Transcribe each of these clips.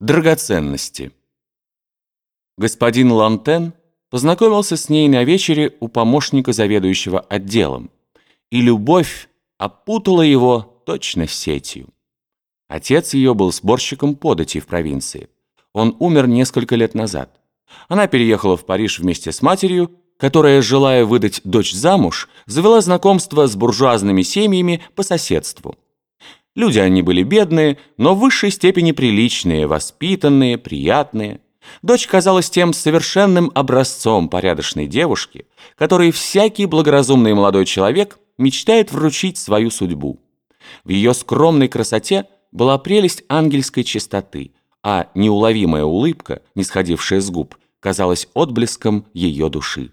Драгоценности. Господин Лантен познакомился с ней на вечере у помощника заведующего отделом, и любовь опутала его точно сетью. Отец ее был сборщиком податей в провинции. Он умер несколько лет назад. Она переехала в Париж вместе с матерью, которая, желая выдать дочь замуж, завела знакомство с буржуазными семьями по соседству. Люди они были бедные, но в высшей степени приличные, воспитанные, приятные. Дочь казалась тем совершенным образцом порядочной девушки, которой всякий благоразумный молодой человек мечтает вручить свою судьбу. В ее скромной красоте была прелесть ангельской чистоты, а неуловимая улыбка, не сходившая с губ, казалась отблеском ее души.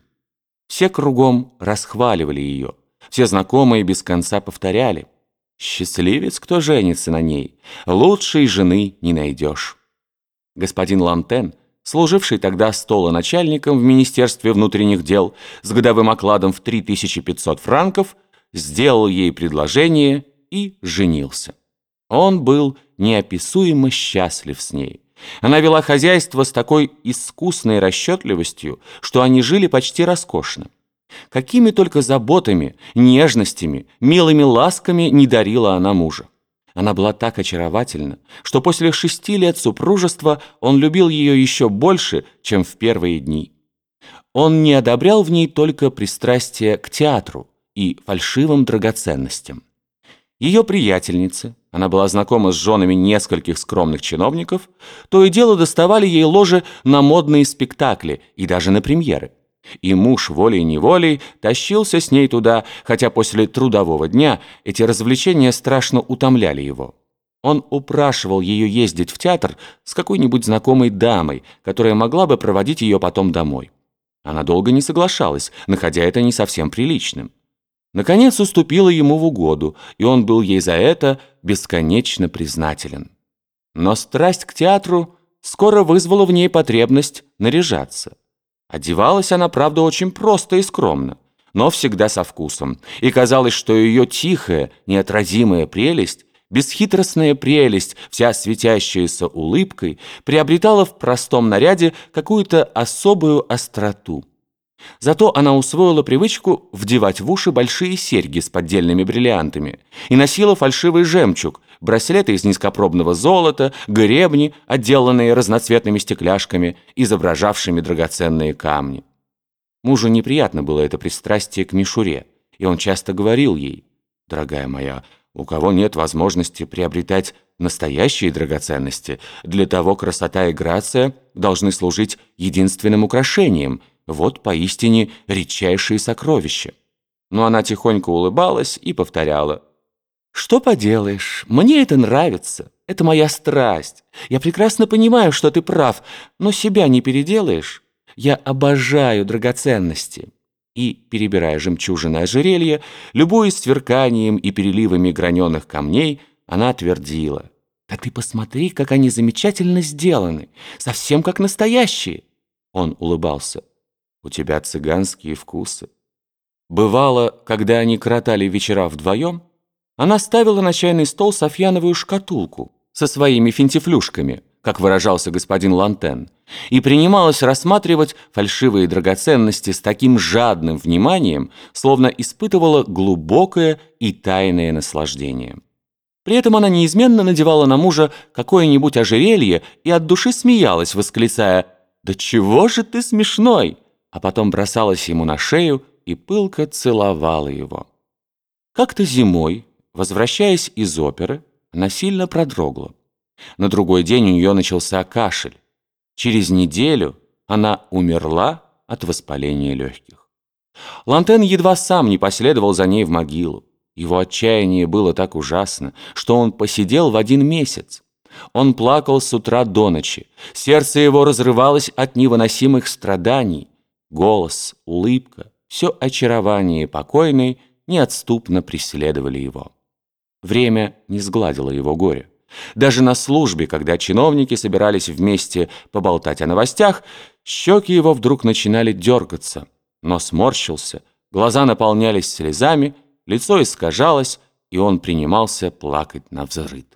Все кругом расхваливали ее, все знакомые без конца повторяли – Счастливец, кто женится на ней. Лучшей жены не найдешь. Господин Лантен, служивший тогда столоначальником в Министерстве внутренних дел с годовым окладом в 3500 франков, сделал ей предложение и женился. Он был неописуемо счастлив с ней. Она вела хозяйство с такой искусной расчетливостью, что они жили почти роскошно. Какими только заботами, нежностями, милыми ласками не дарила она мужа. Она была так очаровательна, что после шести лет супружества он любил ее еще больше, чем в первые дни. Он не одобрял в ней только пристрастие к театру и фальшивым драгоценностям. Ее приятельницы, она была знакома с женами нескольких скромных чиновников, то и дело доставали ей ложе на модные спектакли и даже на премьеры. И муж волей-неволей тащился с ней туда, хотя после трудового дня эти развлечения страшно утомляли его. Он упрашивал ее ездить в театр с какой-нибудь знакомой дамой, которая могла бы проводить ее потом домой. Она долго не соглашалась, находя это не совсем приличным. Наконец уступила ему в угоду, и он был ей за это бесконечно признателен. Но страсть к театру скоро вызвала в ней потребность наряжаться. Одевалась она, правда, очень просто и скромно, но всегда со вкусом, и казалось, что ее тихая, неотразимая прелесть, бесхитростная прелесть, вся светящаяся улыбкой, приобретала в простом наряде какую-то особую остроту. Зато она усвоила привычку вдевать в уши большие серьги с поддельными бриллиантами и носила фальшивый жемчуг, браслеты из низкопробного золота, гребни, отделанные разноцветными стекляшками, изображавшими драгоценные камни. Мужу неприятно было это пристрастие к мишуре, и он часто говорил ей, «Дорогая моя, у кого нет возможности приобретать настоящие драгоценности, для того красота и грация должны служить единственным украшением – вот поистине редчайшие сокровища. Но она тихонько улыбалась и повторяла. «Что поделаешь, мне это нравится, это моя страсть. Я прекрасно понимаю, что ты прав, но себя не переделаешь. Я обожаю драгоценности». И, перебирая жемчужины ожерелья, любуясь сверканием и переливами граненых камней, она твердила. «Да ты посмотри, как они замечательно сделаны, совсем как настоящие!» Он улыбался. У тебя цыганские вкусы. Бывало, когда они кротали вечера вдвоем, она ставила на чайный стол софьяновую шкатулку со своими финтифлюшками, как выражался господин Лантен, и принималась рассматривать фальшивые драгоценности с таким жадным вниманием, словно испытывала глубокое и тайное наслаждение. При этом она неизменно надевала на мужа какое-нибудь ожерелье и от души смеялась, восклицая «Да чего же ты смешной!» А потом бросалась ему на шею и пылко целовала его. Как-то зимой, возвращаясь из оперы, она сильно продрогла. На другой день у нее начался кашель. Через неделю она умерла от воспаления легких. Лантен едва сам не последовал за ней в могилу. Его отчаяние было так ужасно, что он посидел в один месяц. Он плакал с утра до ночи. Сердце его разрывалось от невыносимых страданий. Голос, улыбка, все очарование покойной неотступно преследовали его. Время не сгладило его горе. Даже на службе, когда чиновники собирались вместе поболтать о новостях, щеки его вдруг начинали дергаться. Нос морщился, глаза наполнялись слезами, лицо искажалось, и он принимался плакать на взрыд.